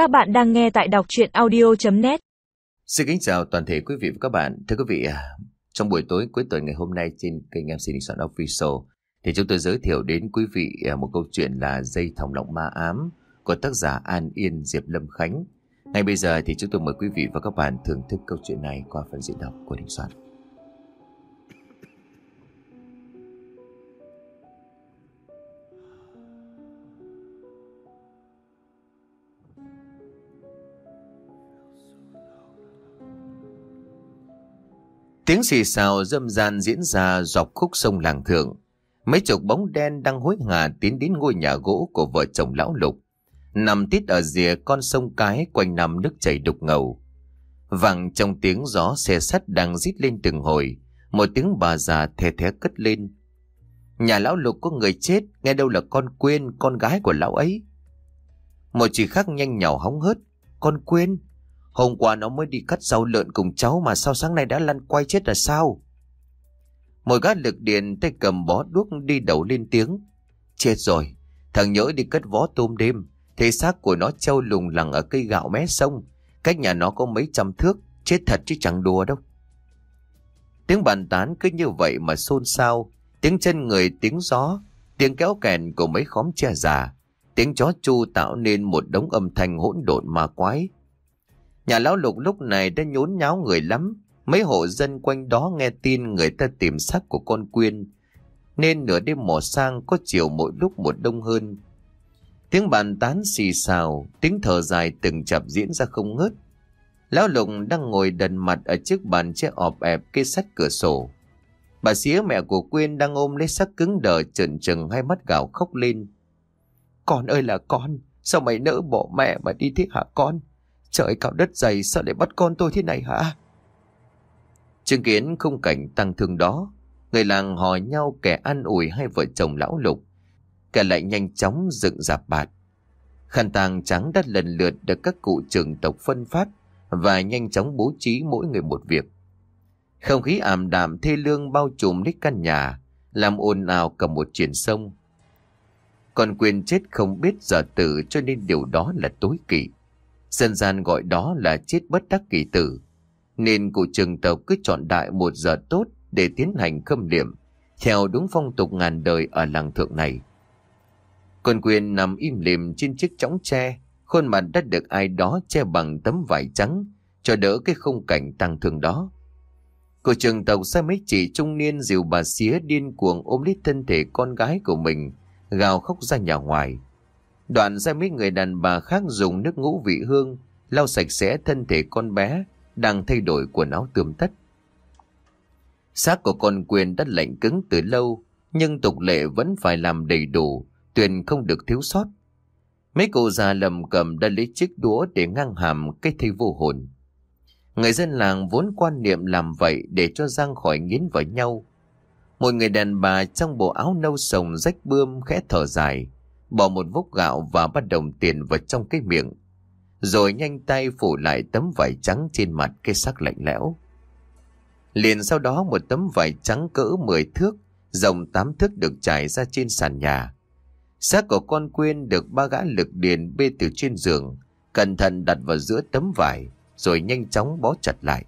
Các bạn đang nghe tại đọc chuyện audio.net Xin kính chào toàn thể quý vị và các bạn. Thưa quý vị, à, trong buổi tối cuối tuần ngày hôm nay trên kênh MC Đình Soạn Official thì chúng tôi giới thiệu đến quý vị à, một câu chuyện là Dây Thòng Lọng Ma Ám của tác giả An Yên Diệp Lâm Khánh. Ngay bây giờ thì chúng tôi mời quý vị và các bạn thưởng thức câu chuyện này qua phần diễn đọc của Đình Soạn. Tiếng xì xào dâm gian diễn ra dọc khúc sông làng thượng. Mấy chục bóng đen đang hối hả tiến đến ngôi nhà gỗ của vợ chồng lão lục. Nằm tít ở rìa con sông cái quanh năm nước chảy đục ngầu. Vàng trong tiếng gió xe sắt đang rít lên từng hồi. Một tiếng bà già thè thé cất lên. Nhà lão lục có người chết, nghe đâu là con quên, con gái của lão ấy. Một chị khác nhanh nhỏ hóng hớt. Con quên, Hôm qua nó mới đi cắt rau lợn cùng cháu mà sao sáng nay đã lăn quay chết là sao? Một gã lực điện tay cầm bó đuốc đi đầu lên tiếng. Chết rồi, thằng nhỡ đi cất vó tôm đêm. Thế xác của nó trâu lùng lẳng ở cây gạo mé sông. Cách nhà nó có mấy trăm thước, chết thật chứ chẳng đùa đâu. Tiếng bàn tán cứ như vậy mà xôn xao. Tiếng chân người, tiếng gió, tiếng kéo kèn của mấy khóm tre già. Tiếng chó chu tạo nên một đống âm thanh hỗn độn ma quái. Nhà lão lục lúc này đã nhốn nháo người lắm. Mấy hộ dân quanh đó nghe tin người ta tìm xác của con Quyên. Nên nửa đêm mò sang có chiều mỗi lúc một đông hơn. Tiếng bàn tán xì xào, tiếng thở dài từng chập diễn ra không ngớt. Lão lục đang ngồi đần mặt ở chiếc bàn che ọp ẹp kê sắt cửa sổ. Bà xía mẹ của Quyên đang ôm lấy xác cứng đờ trần trừng hai mắt gạo khóc lên. Con ơi là con, sao mày nỡ bỏ mẹ mà đi thế hả con? Trời cao đất dày sao lại bắt con tôi thế này hả? Chứng kiến khung cảnh tăng thương đó, người làng hò nhau kẻ ăn ủi hai vợ chồng lão lục, kẻ lại nhanh chóng dựng dạp bạt. Khăn tàng trắng đã lần lượt được các cụ trưởng tộc phân phát và nhanh chóng bố trí mỗi người một việc. Không khí ảm đạm thê lương bao trùm lấy căn nhà, làm ồn ào cả một triển sông. Còn quyền chết không biết giờ tử cho nên điều đó là tối kỵ. Dân gian gọi đó là chết bất đắc kỳ tử. Nên cụ trường tộc cứ chọn đại một giờ tốt để tiến hành khâm liệm, theo đúng phong tục ngàn đời ở làng thượng này. Con quyền nằm im lìm trên chiếc chõng tre, khuôn mặt đã được ai đó che bằng tấm vải trắng, cho đỡ cái khung cảnh tăng thương đó. Cụ trường tộc sai mấy chị trung niên dìu bà xía điên cuồng ôm lấy thân thể con gái của mình, gào khóc ra nhà ngoài. Đoạn ra mấy người đàn bà khác dùng nước ngũ vị hương lau sạch sẽ thân thể con bé đang thay đổi quần áo tươm tất. Xác của con quyền đã lạnh cứng từ lâu nhưng tục lệ vẫn phải làm đầy đủ tuyền không được thiếu sót. Mấy cô già lầm cầm đã lấy chiếc đũa để ngang hàm cái thây vô hồn. Người dân làng vốn quan niệm làm vậy để cho răng khỏi nghiến vào nhau. Một người đàn bà trong bộ áo nâu sồng rách bươm khẽ thở dài, bỏ một vốc gạo và bắt đồng tiền vào trong cái miệng. Rồi nhanh tay phủ lại tấm vải trắng trên mặt cái xác lạnh lẽo. Liền sau đó một tấm vải trắng cỡ 10 thước, rộng 8 thước được trải ra trên sàn nhà. Xác của con quyên được ba gã lực điền bê từ trên giường, cẩn thận đặt vào giữa tấm vải, rồi nhanh chóng bó chặt lại.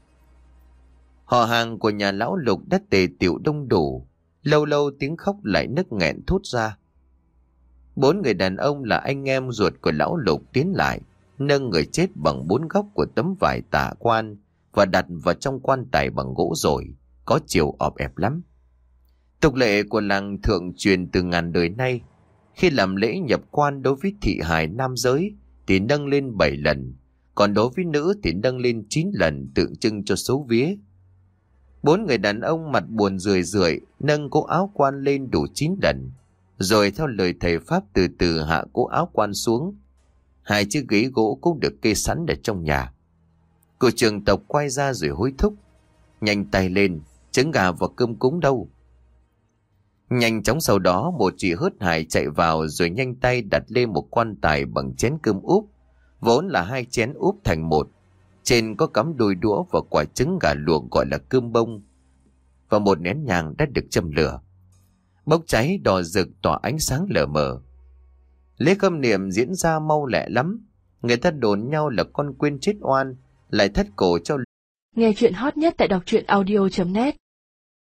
Họ hàng của nhà lão lục đã tề tiểu đông đủ, lâu lâu tiếng khóc lại nức nghẹn thốt ra. Bốn người đàn ông là anh em ruột của lão lục tiến lại, nâng người chết bằng bốn góc của tấm vải tả quan và đặt vào trong quan tài bằng gỗ rồi, có chiều ọp ẹp lắm. Tục lệ của làng thượng truyền từ ngàn đời nay, khi làm lễ nhập quan đối với thị hài nam giới thì nâng lên 7 lần, còn đối với nữ thì nâng lên 9 lần tượng trưng cho số vía. Bốn người đàn ông mặt buồn rười rượi nâng cố áo quan lên đủ 9 lần, rồi theo lời thầy Pháp từ từ hạ cố áo quan xuống. Hai chiếc ghế gỗ cũng được kê sẵn ở trong nhà. Cô trường tộc quay ra rồi hối thúc. Nhanh tay lên, trứng gà và cơm cúng đâu. Nhanh chóng sau đó một chị hớt hải chạy vào rồi nhanh tay đặt lên một quan tài bằng chén cơm úp. Vốn là hai chén úp thành một. Trên có cắm đôi đũa và quả trứng gà luộc gọi là cơm bông. Và một nén nhàng đã được châm lửa bốc cháy đỏ rực tỏa ánh sáng lờ mờ. Lễ khâm niệm diễn ra mau lẹ lắm. Người ta đồn nhau là con quên chết oan, lại thất cổ cho Nghe chuyện hot nhất tại đọc truyện audio.net